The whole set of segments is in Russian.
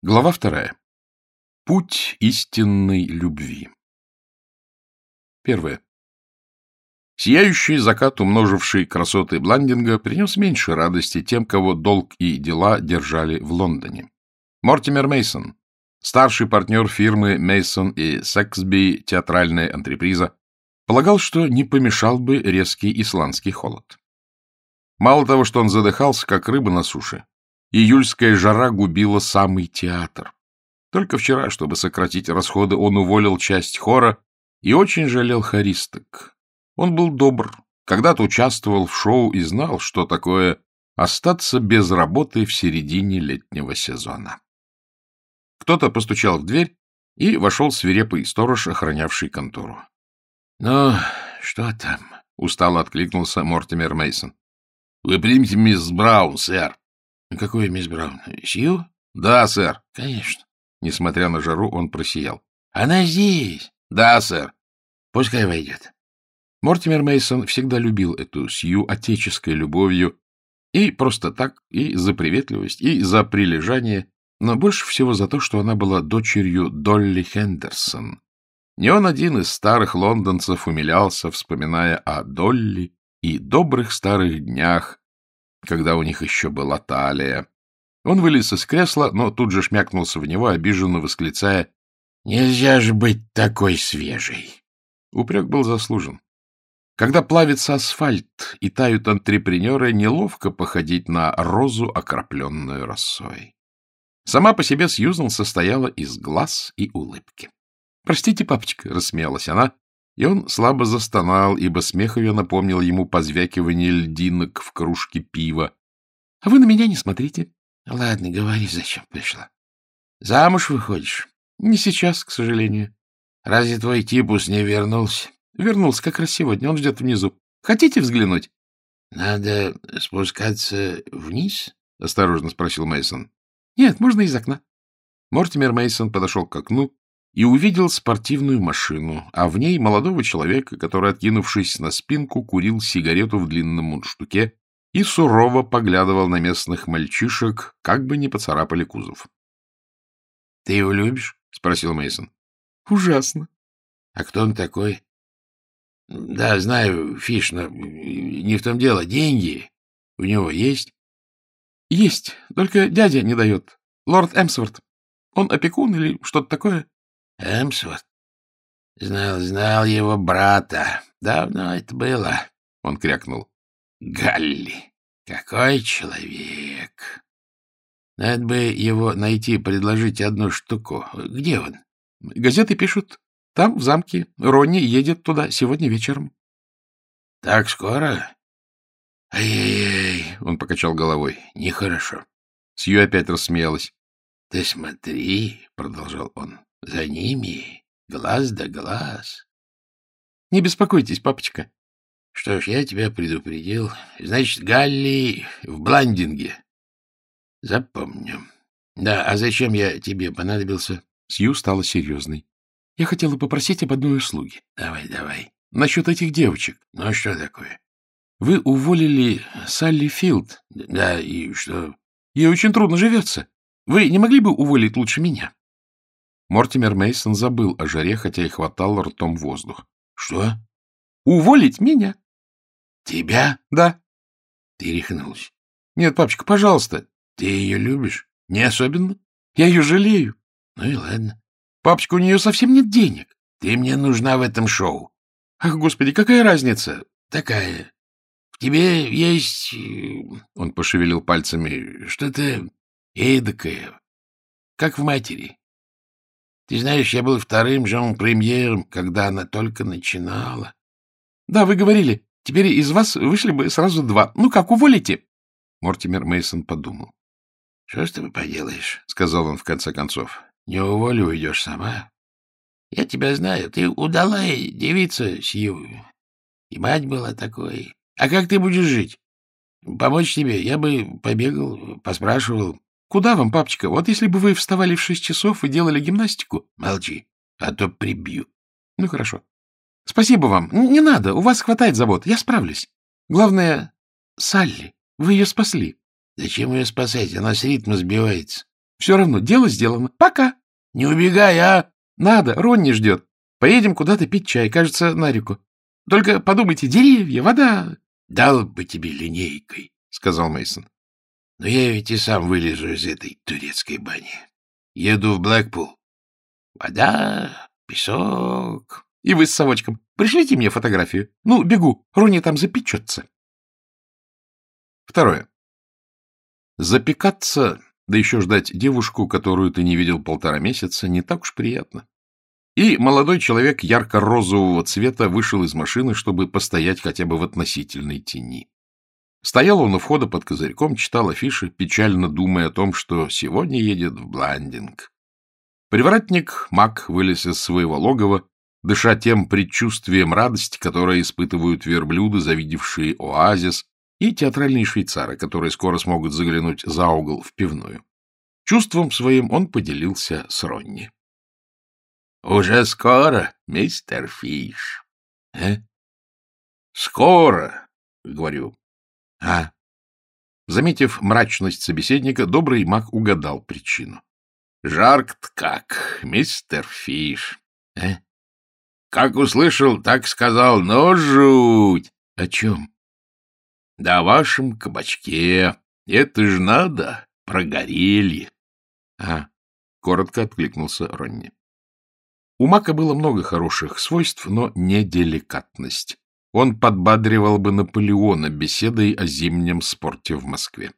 Глава вторая. Путь истинной любви. Первое. Сияющий закат, умноживший красоты Бландинга, принес меньше радости тем, кого долг и дела держали в Лондоне. Мортимер Мейсон, старший партнер фирмы Мейсон и Сексби театральная антреприза, полагал, что не помешал бы резкий исландский холод. Мало того, что он задыхался, как рыба на суше, Июльская жара губила самый театр. Только вчера, чтобы сократить расходы, он уволил часть хора и очень жалел хористок. Он был добр, когда-то участвовал в шоу и знал, что такое остаться без работы в середине летнего сезона. Кто-то постучал в дверь, и вошел свирепый сторож, охранявший контору. — Ну, что там? — устало откликнулся Мортимер Мейсон. Вы примите мисс Браун, сэр. — Какой мисс Браун? Сью? — Да, сэр. — Конечно. Несмотря на жару, он просиял. — Она здесь? — Да, сэр. — Пускай войдет. Мортимер Мейсон всегда любил эту Сью отеческой любовью и просто так, и за приветливость, и за прилежание, но больше всего за то, что она была дочерью Долли Хендерсон. Не он один из старых лондонцев умилялся, вспоминая о Долли и добрых старых днях, когда у них еще была талия. Он вылез из кресла, но тут же шмякнулся в него, обиженно восклицая «Нельзя же быть такой свежей!» Упрек был заслужен. Когда плавится асфальт и тают антрепренеры, неловко походить на розу, окропленную росой. Сама по себе Сьюзан состояла из глаз и улыбки. — Простите, папочка, — рассмеялась она, и он слабо застонал, ибо смех ее напомнил ему позвякивание льдинок в кружке пива. — А вы на меня не смотрите. — Ладно, говори, зачем пришла. — Замуж выходишь? — Не сейчас, к сожалению. — Разве твой типус не вернулся? — Вернулся как раз сегодня, он ждет внизу. Хотите взглянуть? — Надо спускаться вниз? — осторожно спросил Мейсон. Нет, можно из окна. Мортимер Мейсон подошел к окну и увидел спортивную машину, а в ней молодого человека, который, откинувшись на спинку, курил сигарету в длинном мундштуке и сурово поглядывал на местных мальчишек, как бы не поцарапали кузов. — Ты его любишь? — спросил Мейсон. Ужасно. — А кто он такой? — Да, знаю, фиш, но не в том дело. Деньги у него есть? — Есть, только дядя не дает. Лорд Эмсворт. Он опекун или что-то такое? Эмсворт? Знал, знал его брата. Давно это было. Он крякнул. Галли. Какой человек. Надо бы его найти, предложить одну штуку. Где он? Газеты пишут. Там, в замке. Ронни едет туда сегодня вечером. Так скоро? Ай-яй-яй, он покачал головой. Нехорошо. Сью опять рассмеялась. — Ты смотри, — продолжал он, — за ними глаз да глаз. — Не беспокойтесь, папочка. — Что ж, я тебя предупредил. Значит, Галли в Бландинге. — Запомню. Да, а зачем я тебе понадобился? Сью стала серьезной. — Я хотела попросить об одной услуге. — Давай, давай. — Насчет этих девочек. — Ну, а что такое? — Вы уволили Салли Филд. — Да, и что? — Ей очень трудно живется. Вы не могли бы уволить лучше меня? Мортимер Мейсон забыл о жаре, хотя и хватал ртом воздух. — Что? — Уволить меня. — Тебя? — Да. — Ты рехнулась. — Нет, папочка, пожалуйста. — Ты ее любишь? — Не особенно. Я ее жалею. — Ну и ладно. — Папочка, у нее совсем нет денег. — Ты мне нужна в этом шоу. — Ах, господи, какая разница? — Такая. В тебе есть... Он пошевелил пальцами. Что-то эдакое, как в матери. Ты знаешь, я был вторым жон-премьером, когда она только начинала. — Да, вы говорили. Теперь из вас вышли бы сразу два. Ну как, уволите? Мортимер Мейсон подумал. — Что ж ты поделаешь, — сказал он в конце концов. — Не уволю, уйдешь сама. Я тебя знаю. Ты удалая девица, Сью. И мать была такой. А как ты будешь жить? Помочь тебе? Я бы побегал, поспрашивал. Куда вам, папочка? Вот если бы вы вставали в шесть часов и делали гимнастику... Молчи, а то прибью. Ну, хорошо. Спасибо вам. Не надо, у вас хватает забот. Я справлюсь. Главное, Салли. Вы ее спасли. Зачем ее спасать? Она с ритма сбивается. Все равно, дело сделано. Пока. Не убегай, а? Надо, Ронни ждет. Поедем куда-то пить чай, кажется, на реку. Только подумайте, деревья, вода. Дал бы тебе линейкой, сказал Мейсон. Но я ведь и сам вылезу из этой турецкой бани. Еду в Блэкпул. Вода, песок. И вы с совочком. Пришлите мне фотографию. Ну, бегу. Ронни там запечется. Второе. Запекаться, да еще ждать девушку, которую ты не видел полтора месяца, не так уж приятно. И молодой человек ярко-розового цвета вышел из машины, чтобы постоять хотя бы в относительной тени. Стоял он у входа под козырьком, читал афиши, печально думая о том, что сегодня едет в Бландинг. Привратник Мак вылез из своего логова, дыша тем предчувствием радости, которое испытывают верблюды, завидевшие оазис, и театральные швейцары, которые скоро смогут заглянуть за угол в пивную. Чувством своим он поделился с Ронни. — Уже скоро, мистер Фиш. — Э? — Скоро, — говорю. — А? Заметив мрачность собеседника, добрый маг угадал причину. — Жарк-то как, мистер Фиш. — Э? — Как услышал, так сказал, но жуть. — О чем? — Да о вашем кабачке. Это ж надо, прогорели. — А, — коротко откликнулся Ронни. У Мака было много хороших свойств, но не деликатность. Он подбадривал бы Наполеона беседой о зимнем спорте в Москве.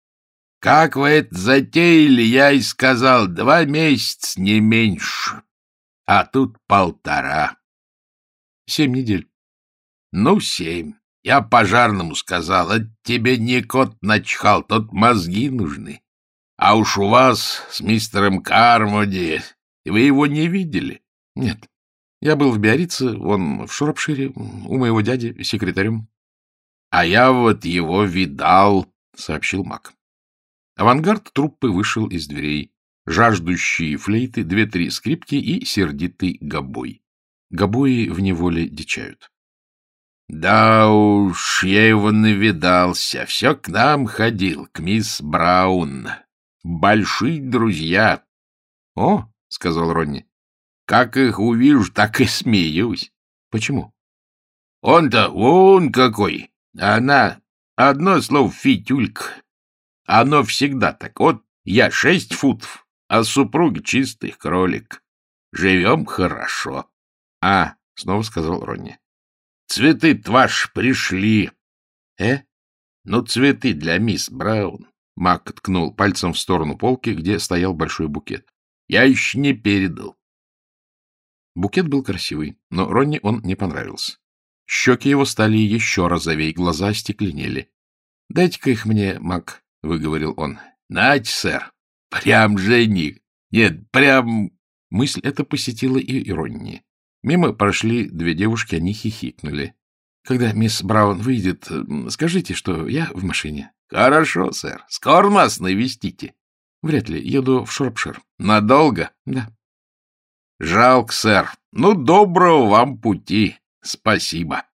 — Как вы это затеяли, я и сказал, два месяца, не меньше. А тут полтора. — Семь недель. — Ну, семь. Я пожарному сказал, это тебе не кот начхал, тут мозги нужны. А уж у вас с мистером Кармоди, вы его не видели? Нет. Я был в Биорице, он в Шуропшире, у моего дяди, секретарем. А я вот его видал, сообщил Мак. Авангард труппы вышел из дверей. Жаждущие флейты, две-три скрипки и сердитый гобой. Гобои в неволе дичают. Да уж, я его навидался. Все к нам ходил, к мисс Браун. Большие друзья. — О, — сказал Ронни, — как их увижу, так и смеюсь. — Почему? — Он-то он какой. Она одно слово фитюлька. Оно всегда так. Вот я шесть футов, а супруг чистый кролик. Живем хорошо. — А, — снова сказал Ронни. Цветы-то ваши пришли. Э? Ну, цветы для мисс Браун. Мак ткнул пальцем в сторону полки, где стоял большой букет. Я еще не передал. Букет был красивый, но Ронни он не понравился. Щеки его стали еще розовей, глаза остекленели. — Дайте-ка их мне, Мак, — выговорил он. — Нате, сэр. Прям жених. Нет, прям... Мысль эта посетила и Ронни. Мимо прошли две девушки, они хихикнули. — Когда мисс Браун выйдет, скажите, что я в машине. — Хорошо, сэр. Скоро нас навестите. — Вряд ли. Еду в Шропшир. — Надолго? — Да. — Жалко, сэр. Ну, доброго вам пути. Спасибо.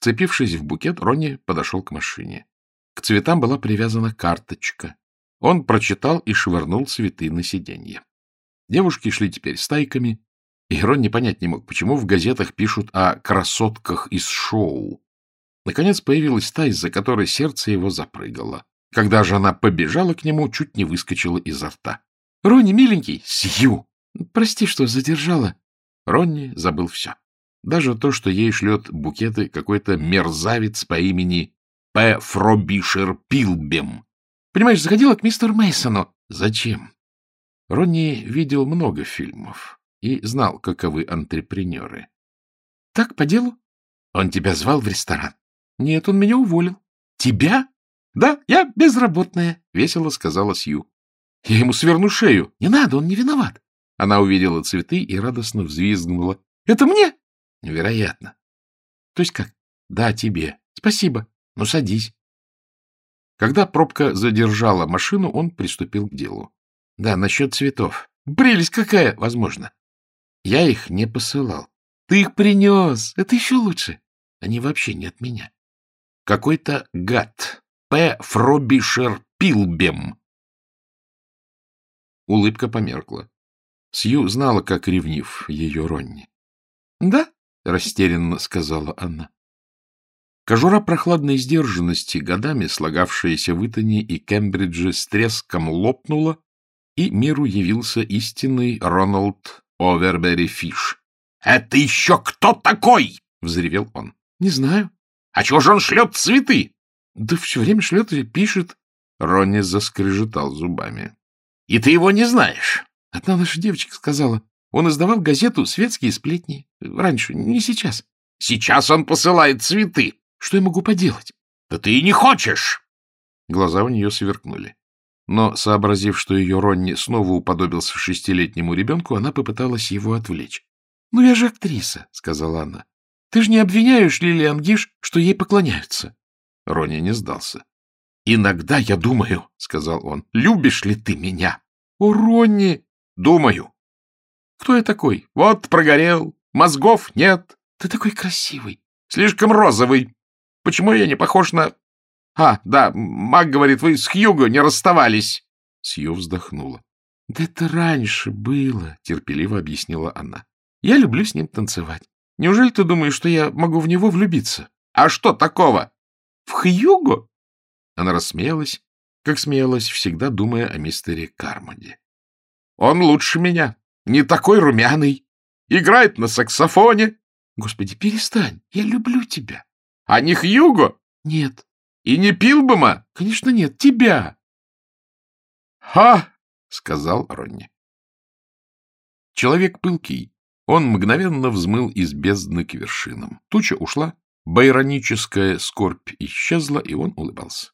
Цепившись в букет, Ронни подошел к машине. К цветам была привязана карточка. Он прочитал и швырнул цветы на сиденье. Девушки шли теперь стайками, и Ронни понять не мог, почему в газетах пишут о красотках из шоу. Наконец появилась та, из-за которой сердце его запрыгало. Когда же она побежала к нему, чуть не выскочила изо рта. — Ронни, миленький! Сью! Прости, что задержала. Ронни забыл все. Даже то, что ей шлет букеты какой-то мерзавец по имени П. Фробишер Пилбем. Понимаешь, заходила к мистеру Мейсону. Зачем? Ронни видел много фильмов и знал, каковы антрепренеры. — Так, по делу? Он тебя звал в ресторан? — Нет, он меня уволил. — Тебя? — Да, я безработная, — весело сказала Сью. — Я ему сверну шею. — Не надо, он не виноват. Она увидела цветы и радостно взвизгнула. — Это мне? — Вероятно. — То есть как? — Да, тебе. — Спасибо. Ну, садись. Когда пробка задержала машину, он приступил к делу. — Да, насчет цветов. — Прелесть какая! Возможно. Я их не посылал. Ты их принес. Это еще лучше. Они вообще не от меня. Какой-то гад. П. Фробишер Пилбем Улыбка померкла. Сью знала, как ревнив ее Ронни. — Да, — растерянно сказала она. Кожура прохладной сдержанности, годами слагавшаяся в Итоне и Кембридже, с треском лопнула, и миру явился истинный Роналд Овербери Фиш. — Это еще кто такой? — взревел он. — Не знаю. — А чего же он шлет цветы? — Да все время шлет и пишет. Ронни заскрежетал зубами. — И ты его не знаешь? Одна наша девочка сказала. Он издавал газету «Светские сплетни». Раньше, не сейчас. — Сейчас он посылает цветы. Что я могу поделать? — Да ты и не хочешь! Глаза у нее сверкнули. Но, сообразив, что ее Ронни снова уподобился шестилетнему ребенку, она попыталась его отвлечь. — Ну, я же актриса, — сказала она. — Ты же не обвиняешь Лилиан Гиш, что ей поклоняются? Ронни не сдался. — Иногда я думаю, — сказал он, — любишь ли ты меня? — О, Ронни! — Думаю. — Кто я такой? Вот, прогорел. Мозгов нет. Ты такой красивый. Слишком розовый. Почему я не похож на... А, да, Мак говорит, вы с Хьюго не расставались. Сью вздохнула. — Да это раньше было, — терпеливо объяснила она. — Я люблю с ним танцевать. Неужели ты думаешь, что я могу в него влюбиться? — А что такого? — В Хьюго? Она рассмеялась, как смеялась, всегда думая о мистере Кармоде. — Он лучше меня, не такой румяный, играет на саксофоне. — Господи, перестань, я люблю тебя. — А не Хьюго? — Нет. — И не Пилбома? — Конечно, нет, тебя. — Ха! — сказал Ронни. Человек пылкий. Он мгновенно взмыл из бездны к вершинам. Туча ушла, байроническая скорбь исчезла, и он улыбался.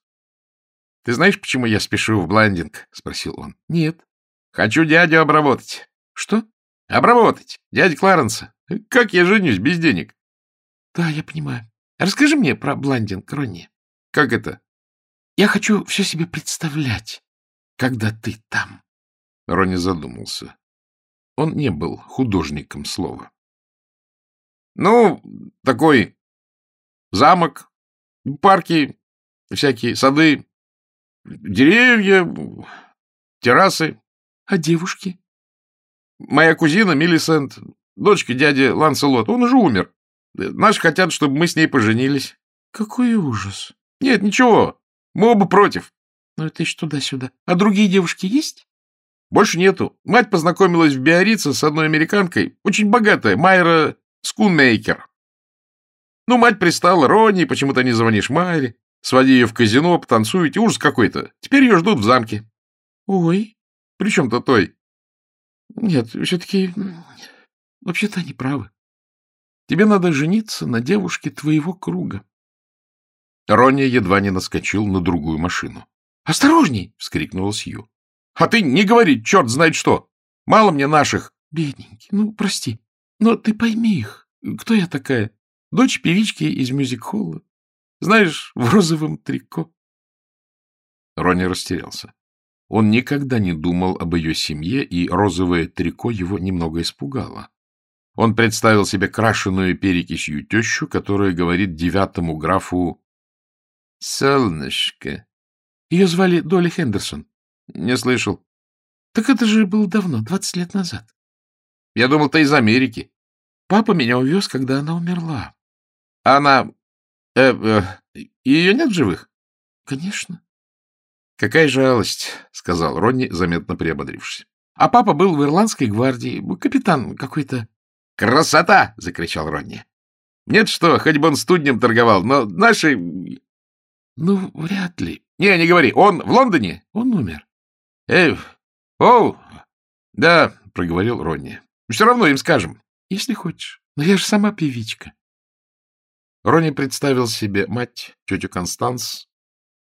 — Ты знаешь, почему я спешу в Бландинг? — спросил он. — Нет. — Хочу дядю обработать. — Что? — Обработать. Дядя Кларенса. Как я женюсь без денег? — Да, я понимаю. Расскажи мне про Бландинг, Ронни. — Как это? — Я хочу все себе представлять, когда ты там. Ронни задумался. Он не был художником слова. — Ну, такой замок, парки, всякие сады, деревья, террасы. — А девушки? — Моя кузина Миллисент, дочка дяди Ланселот, он уже умер. Наши хотят, чтобы мы с ней поженились. — Какой ужас! — Нет, ничего, мы оба против. — Ну, это еще туда-сюда. А другие девушки есть? — Больше нету. Мать познакомилась в Биорице с одной американкой, очень богатая, Майра Скунмейкер. Ну, мать пристала, Ронни, почему то не звонишь Майре? Своди ее в казино, потанцуете, ужас какой-то. Теперь ее ждут в замке. — Ой, при чем-то той? — Нет, все-таки... Вообще-то они правы. Тебе надо жениться на девушке твоего круга. Ронни едва не наскочил на другую машину. — Осторожней! — вскрикнула Сью. — А ты не говори, черт знает что! Мало мне наших! — Бедненький, ну, прости, но ты пойми их. Кто я такая? Дочь певички из мюзик-холла. Знаешь, в розовом трико. Ронни растерялся. Он никогда не думал об ее семье, и розовое трико его немного испугало. Он представил себе крашеную перекисью тещу, которая говорит девятому графу «Солнышко». Ее звали Долли Хендерсон. Не слышал. Так это же было давно, двадцать лет назад. Я думал, ты из Америки. Папа меня увез, когда она умерла. Она... Э, э, ее нет живых? Конечно. Какая жалость, — сказал Ронни, заметно приободрившись. А папа был в ирландской гвардии, капитан какой-то. «Красота!» — закричал Ронни. «Нет что, хоть бы он студнем торговал, но наши...» «Ну, вряд ли». «Не, не говори, он в Лондоне?» «Он умер». «Эй, оу, да», — проговорил Ронни. «Все равно им скажем». «Если хочешь, но я же сама певичка». Ронни представил себе мать, тетю Констанс,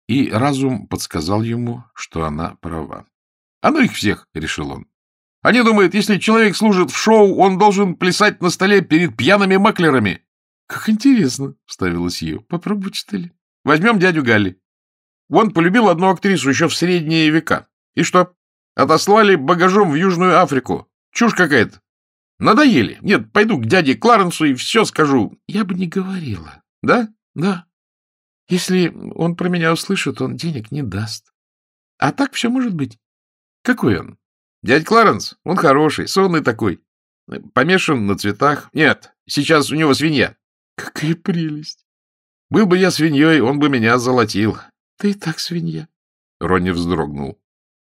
и разум подсказал ему, что она права. — А ну их всех, — решил он. Они думают, если человек служит в шоу, он должен плясать на столе перед пьяными маклерами. — Как интересно, — вставила Сью. — Попробуй, что ли. Возьмем дядю Галли. Он полюбил одну актрису еще в средние века. И что? Отослали багажом в Южную Африку. Чушь какая-то. Надоели. Нет, пойду к дяде Кларенсу и все скажу. Я бы не говорила. Да? Да. Если он про меня услышит, он денег не даст. А так все может быть. Какой он? Дядь Кларенс, он хороший, сонный такой. Помешан на цветах. Нет, сейчас у него свинья. Какая прелесть! Был бы я свиньей, он бы меня золотил. Ты и так свинья. Ронни вздрогнул.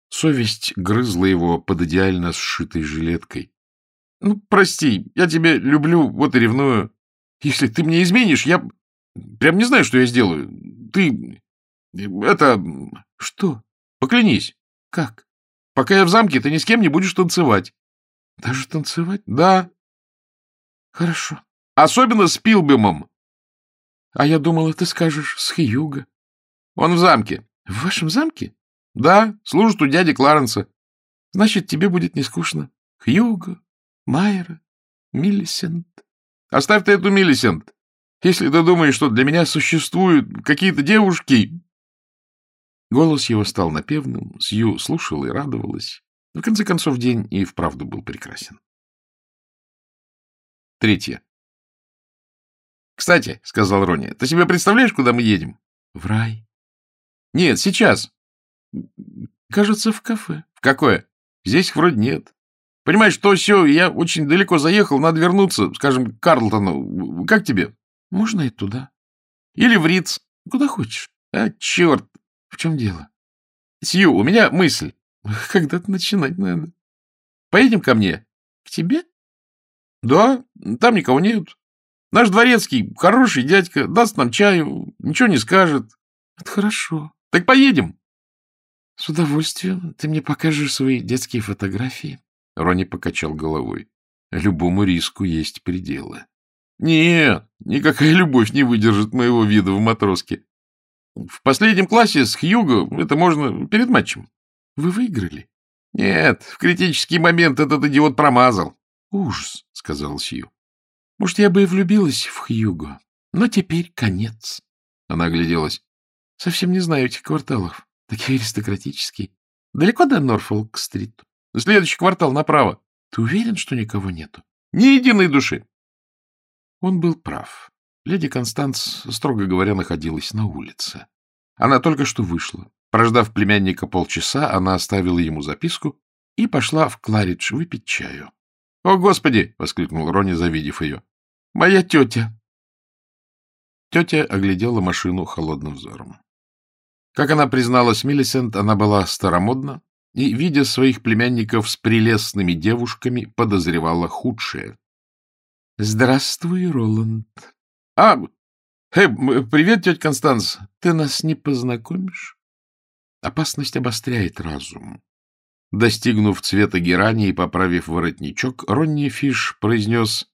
Совесть грызла его под идеально сшитой жилеткой. — Ну, прости, я тебя люблю, вот и ревную. Если ты мне изменишь, я прям не знаю, что я сделаю. Ты... это... Что? Поклянись. Как? Пока я в замке, ты ни с кем не будешь танцевать. Даже танцевать? Да. Хорошо. Особенно с Пилбемом. А я думала, ты скажешь с Хьюго. Он в замке. В вашем замке? Да, служит у дяди Кларенса. Значит, тебе будет не скучно. Хьюго, Майера, Миллисент. Оставь ты эту Миллисент. Если ты думаешь, что для меня существуют какие-то девушки... Голос его стал напевным, Сью слушала и радовалась. В конце концов, день и вправду был прекрасен. Третье. «Кстати», — сказал Ронни, — «ты себе представляешь, куда мы едем?» «В рай». «Нет, сейчас». «Кажется, в кафе». «В какое?» «Здесь вроде нет». «Понимаешь, то все, я очень далеко заехал, надо вернуться, скажем, к Карлтону. Как тебе?» «Можно и туда». «Или в Риц». «Куда хочешь». «А, черт!» «В чем дело?» «Сью, у меня мысль». «Когда-то начинать надо». «Поедем ко мне?» «К тебе?» «Да, там никого нет. Наш дворецкий, хороший дядька, даст нам чаю, ничего не скажет. — Это хорошо. — Так поедем. — С удовольствием. Ты мне покажешь свои детские фотографии? Рони покачал головой. Любому риску есть пределы. — Нет, никакая любовь не выдержит моего вида в матроске. В последнем классе с Хьюго это можно перед матчем. — Вы выиграли? — Нет, в критический момент этот идиот промазал. — Ужас, — сказал Сью. Может, я бы и влюбилась в Хьюго, но теперь конец. Она огляделась. Совсем не знаю этих кварталов. Такие аристократические. Далеко до Норфолк-стрит? Следующий квартал направо. Ты уверен, что никого нету? Ни единой души. Он был прав. Леди Констанс, строго говоря, находилась на улице. Она только что вышла. Прождав племянника полчаса, она оставила ему записку и пошла в Кларидж выпить чаю. — О, Господи! — воскликнул Ронни, завидев ее. — Моя тетя! Тетя оглядела машину холодным взором. Как она призналась Миллисент, она была старомодна и, видя своих племянников с прелестными девушками, подозревала худшее. — Здравствуй, Роланд. — А, э, привет, тетя Констанс. Ты нас не познакомишь? Опасность обостряет разум. Достигнув цвета герани и поправив воротничок, Ронни Фиш произнес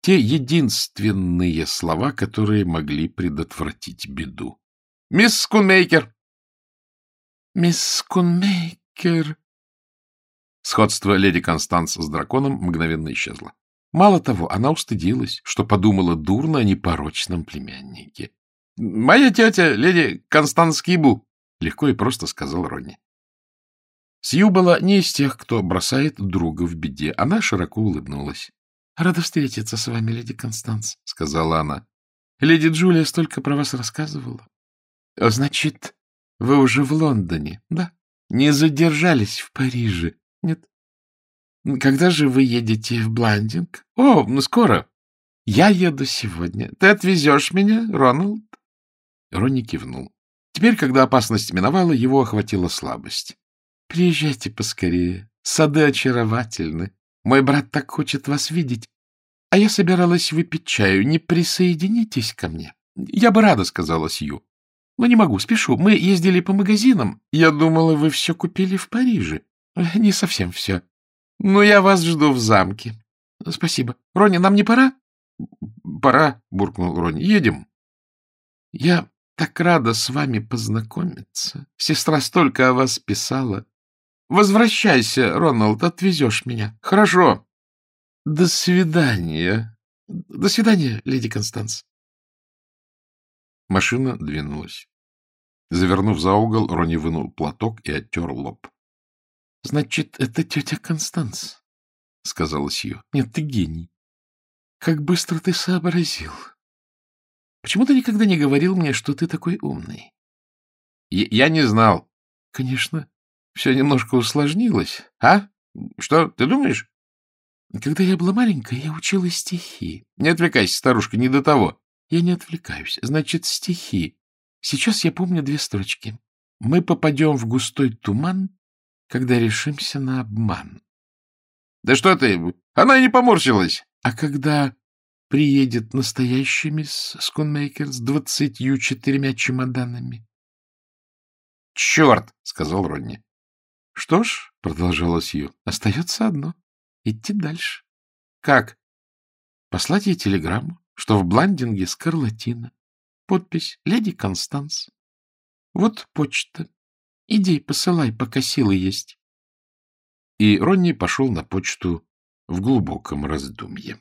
те единственные слова, которые могли предотвратить беду. — Мисс Скунмейкер! — Мисс Скунмейкер! Сходство леди Констанс с драконом мгновенно исчезло. Мало того, она устыдилась, что подумала дурно о непорочном племяннике. — Моя тетя, леди Констанс Кибу, — легко и просто сказал Ронни. Сью была не из тех, кто бросает друга в беде. Она широко улыбнулась. — Рада встретиться с вами, леди Констанс, — сказала она. — Леди Джулия столько про вас рассказывала. — Значит, вы уже в Лондоне? — Да. — Не задержались в Париже? — Нет. — Когда же вы едете в Бландинг? — О, ну скоро. — Я еду сегодня. Ты отвезешь меня, Роналд? Ронни кивнул. Теперь, когда опасность миновала, его охватила слабость. — Приезжайте поскорее. Сады очаровательны. Мой брат так хочет вас видеть. А я собиралась выпить чаю. Не присоединитесь ко мне? — Я бы рада, — сказала Сью. — Но не могу, спешу. Мы ездили по магазинам. Я думала, вы все купили в Париже. Не совсем все. Но я вас жду в замке. — Спасибо. Рони, нам не пора? — Пора, — буркнул Рони. — Едем. — Я так рада с вами познакомиться. Сестра столько о вас писала. Возвращайся, Роналд, отвезешь меня. Хорошо. До свидания. До свидания, леди Констанс. Машина двинулась. Завернув за угол, Рони вынул платок и оттер лоб. — Значит, это тетя Констанс, — сказала Сью. — Нет, ты гений. Как быстро ты сообразил. Почему ты никогда не говорил мне, что ты такой умный? — Я не знал. — Конечно, все немножко усложнилось. А, Что, ты думаешь? Когда я была маленькая, я учила стихи. Не отвлекайся, старушка, не до того. Я не отвлекаюсь. Значит, стихи. Сейчас я помню две строчки. Мы попадем в густой туман, когда решимся на обман. Да что ты, она не поморщилась. А когда приедет настоящий мисс Скунмейкер с двадцатью четырьмя чемоданами? — Черт! — сказал Родни. — Что ж, — продолжала Сью, — остается одно — идти дальше. — Как? — Послать ей телеграмму, что в Бландинге скарлатина. Подпись «Леди Констанс». Вот почта. Иди, посылай, пока силы есть. И Ронни пошел на почту в глубоком раздумье.